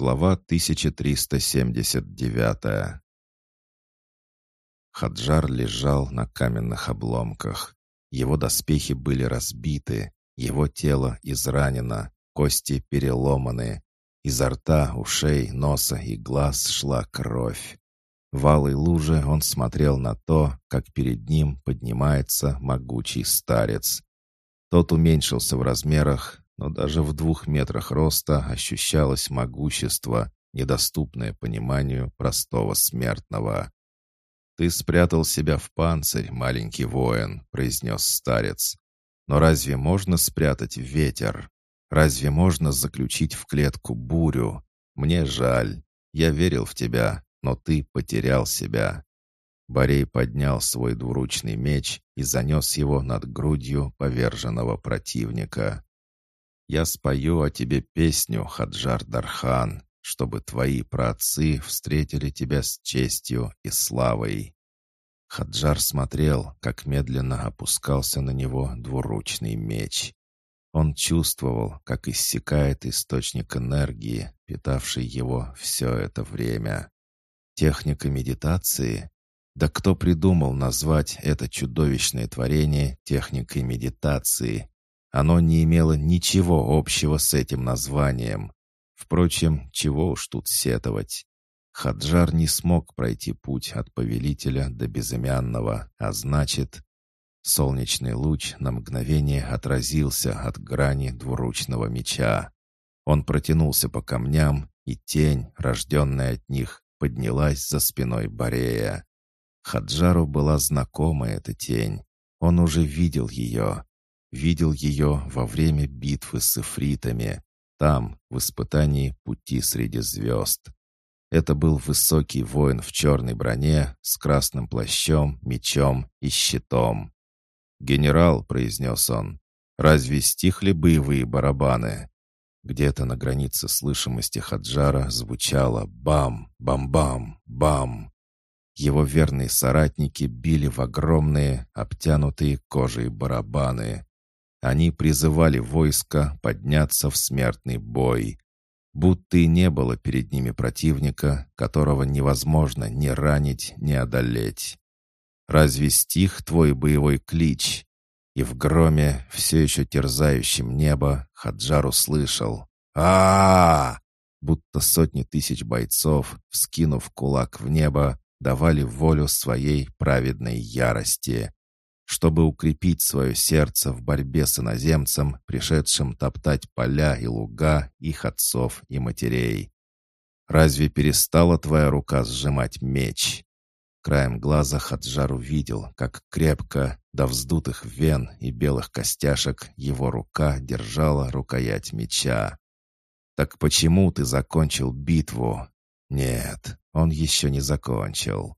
Глава 1379 Хаджар лежал на каменных обломках. Его доспехи были разбиты, его тело изранено, кости переломаны. Изо рта, ушей, носа и глаз шла кровь. В алой луже он смотрел на то, как перед ним поднимается могучий старец. Тот уменьшился в размерах, но даже в двух метрах роста ощущалось могущество, недоступное пониманию простого смертного. «Ты спрятал себя в панцирь, маленький воин», — произнес старец. «Но разве можно спрятать ветер? Разве можно заключить в клетку бурю? Мне жаль. Я верил в тебя, но ты потерял себя». Борей поднял свой двуручный меч и занес его над грудью поверженного противника. Я спою о тебе песню, Хаджар Дархан, чтобы твои праотцы встретили тебя с честью и славой». Хаджар смотрел, как медленно опускался на него двуручный меч. Он чувствовал, как иссякает источник энергии, питавший его все это время. Техника медитации? Да кто придумал назвать это чудовищное творение техникой медитации, оно не имело ничего общего с этим названием. Впрочем, чего уж тут сетовать. Хаджар не смог пройти путь от повелителя до безымянного, а значит... Солнечный луч на мгновение отразился от грани двуручного меча. Он протянулся по камням, и тень, рожденная от них, поднялась за спиной Борея. Хаджару была знакома эта тень. Он уже видел ее. Видел ее во время битвы с эфритами, там, в испытании пути среди звезд. Это был высокий воин в черной броне с красным плащом, мечом и щитом. «Генерал», — произнес он, — «разве стихли боевые барабаны?» Где-то на границе слышимости Хаджара звучало «бам, бам-бам, бам». Его верные соратники били в огромные, обтянутые кожей барабаны. Они призывали войско подняться в смертный бой. Будто и не было перед ними противника, которого невозможно ни ранить, ни одолеть. Разве стих твой боевой клич? И в громе, все еще терзающем небо, Хаджар услышал а, -а, -а Будто сотни тысяч бойцов, вскинув кулак в небо, давали волю своей праведной ярости чтобы укрепить свое сердце в борьбе с иноземцем, пришедшим топтать поля и луга их отцов и матерей. Разве перестала твоя рука сжимать меч? Краем глаза Хаджар увидел, как крепко, до вздутых вен и белых костяшек, его рука держала рукоять меча. «Так почему ты закончил битву?» «Нет, он еще не закончил.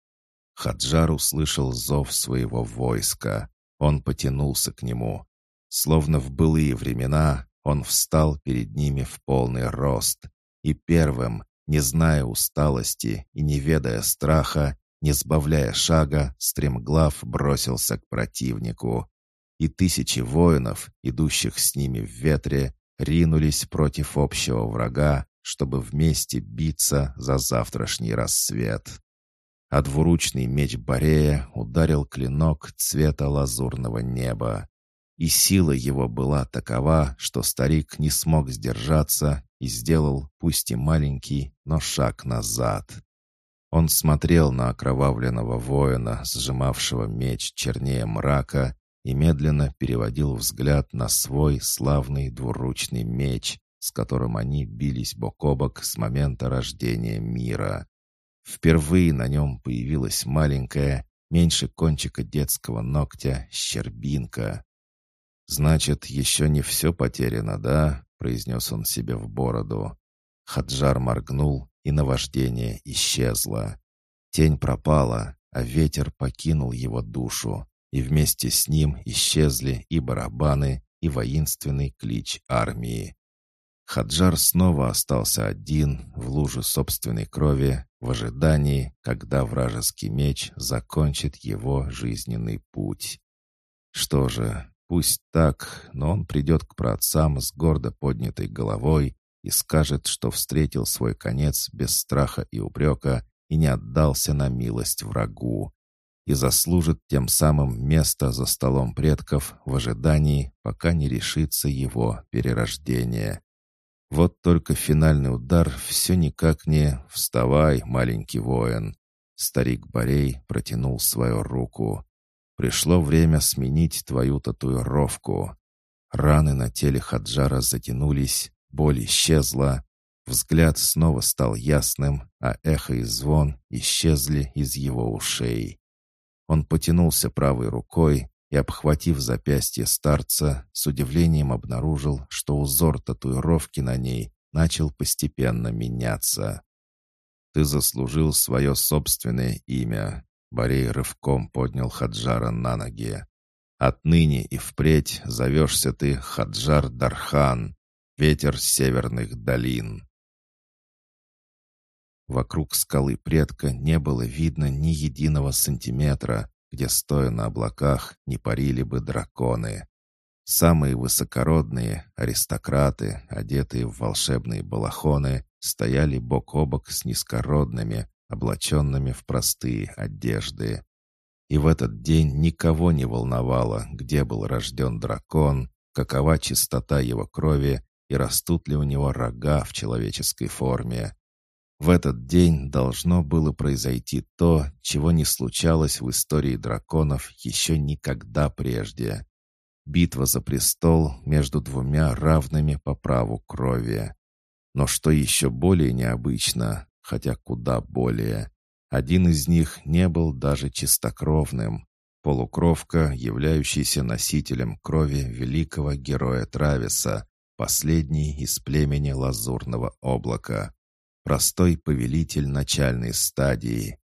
Хаджар услышал зов своего войска. Он потянулся к нему. Словно в былые времена, он встал перед ними в полный рост. И первым, не зная усталости и не ведая страха, не сбавляя шага, стремглав бросился к противнику. И тысячи воинов, идущих с ними в ветре, ринулись против общего врага, чтобы вместе биться за завтрашний рассвет а двуручный меч Борея ударил клинок цвета лазурного неба. И сила его была такова, что старик не смог сдержаться и сделал, пусть и маленький, но шаг назад. Он смотрел на окровавленного воина, сжимавшего меч чернее мрака, и медленно переводил взгляд на свой славный двуручный меч, с которым они бились бок о бок с момента рождения мира. Впервые на нем появилась маленькая, меньше кончика детского ногтя, щербинка. «Значит, еще не все потеряно, да?» — произнес он себе в бороду. Хаджар моргнул, и наваждение исчезло. Тень пропала, а ветер покинул его душу, и вместе с ним исчезли и барабаны, и воинственный клич армии. Хаджар снова остался один в луже собственной крови в ожидании, когда вражеский меч закончит его жизненный путь. Что же, пусть так, но он придет к праотцам с гордо поднятой головой и скажет, что встретил свой конец без страха и упрека и не отдался на милость врагу, и заслужит тем самым место за столом предков в ожидании, пока не решится его перерождение. Вот только финальный удар все никак не «Вставай, маленький воин!» Старик Борей протянул свою руку. «Пришло время сменить твою татуировку». Раны на теле Хаджара затянулись, боль исчезла, взгляд снова стал ясным, а эхо и звон исчезли из его ушей. Он потянулся правой рукой и, обхватив запястье старца, с удивлением обнаружил, что узор татуировки на ней начал постепенно меняться. «Ты заслужил свое собственное имя», — Борей рывком поднял Хаджара на ноги. «Отныне и впредь зовешься ты Хаджар Дархан, ветер северных долин». Вокруг скалы предка не было видно ни единого сантиметра, где, стоя на облаках, не парили бы драконы. Самые высокородные, аристократы, одетые в волшебные балахоны, стояли бок о бок с низкородными, облаченными в простые одежды. И в этот день никого не волновало, где был рожден дракон, какова чистота его крови и растут ли у него рога в человеческой форме. В этот день должно было произойти то, чего не случалось в истории драконов еще никогда прежде. Битва за престол между двумя равными по праву крови. Но что еще более необычно, хотя куда более, один из них не был даже чистокровным. Полукровка, являющийся носителем крови великого героя Трависа, последний из племени Лазурного облака простой повелитель начальной стадии.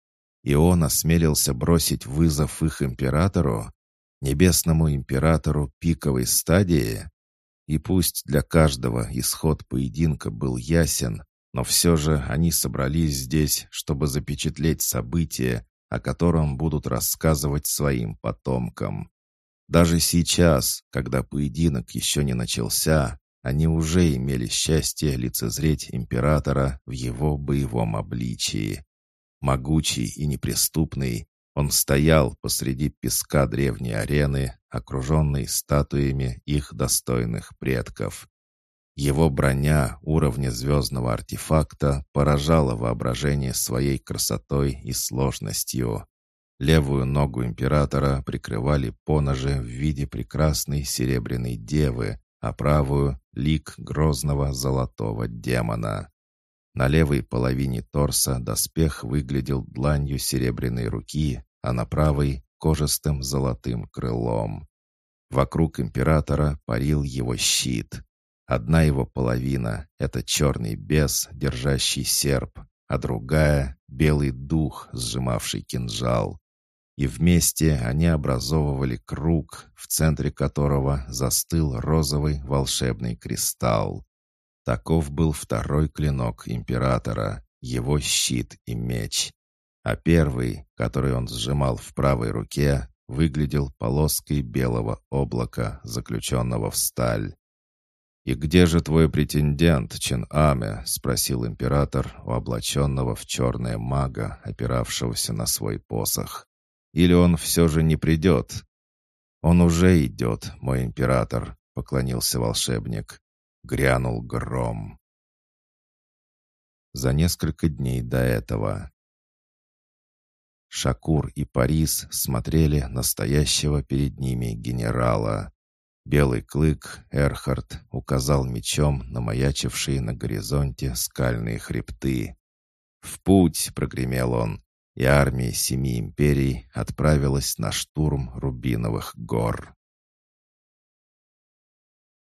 И он осмелился бросить вызов их императору, небесному императору пиковой стадии. И пусть для каждого исход поединка был ясен, но все же они собрались здесь, чтобы запечатлеть событие, о котором будут рассказывать своим потомкам. Даже сейчас, когда поединок еще не начался, они уже имели счастье лицезреть императора в его боевом обличии. Могучий и неприступный, он стоял посреди песка древней арены, окруженной статуями их достойных предков. Его броня уровня звездного артефакта поражала воображение своей красотой и сложностью. Левую ногу императора прикрывали поножи в виде прекрасной серебряной девы, а правую — лик грозного золотого демона. На левой половине торса доспех выглядел дланью серебряной руки, а на правой — кожистым золотым крылом. Вокруг императора парил его щит. Одна его половина — это черный бес, держащий серп, а другая — белый дух, сжимавший кинжал и вместе они образовывали круг, в центре которого застыл розовый волшебный кристалл. Таков был второй клинок императора, его щит и меч. А первый, который он сжимал в правой руке, выглядел полоской белого облака, заключенного в сталь. «И где же твой претендент, Чен Аме?» — спросил император у облаченного в черное мага, опиравшегося на свой посох. Или он все же не придет?» «Он уже идет, мой император», — поклонился волшебник. Грянул гром. За несколько дней до этого Шакур и Парис смотрели настоящего перед ними генерала. Белый клык, Эрхард, указал мечом на маячившие на горизонте скальные хребты. «В путь!» — прогремел он и армия семи империй отправилась на штурм Рубиновых гор.